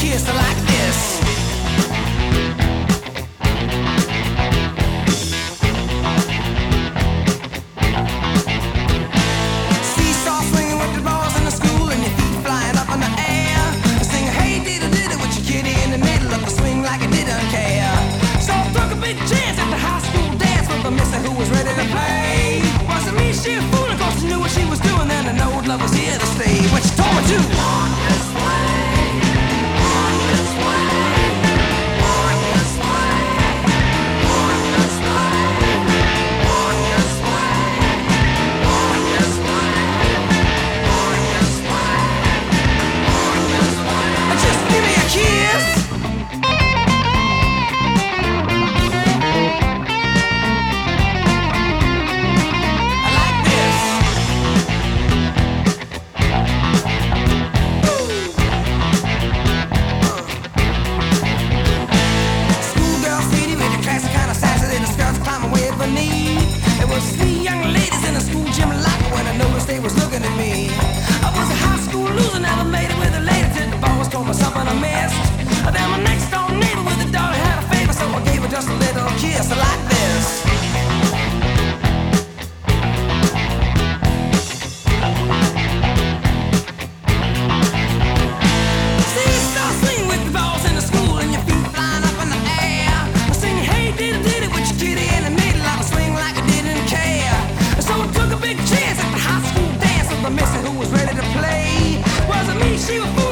kiss. I like she a fool? Of course she knew what she was doing, and an old love was here. she was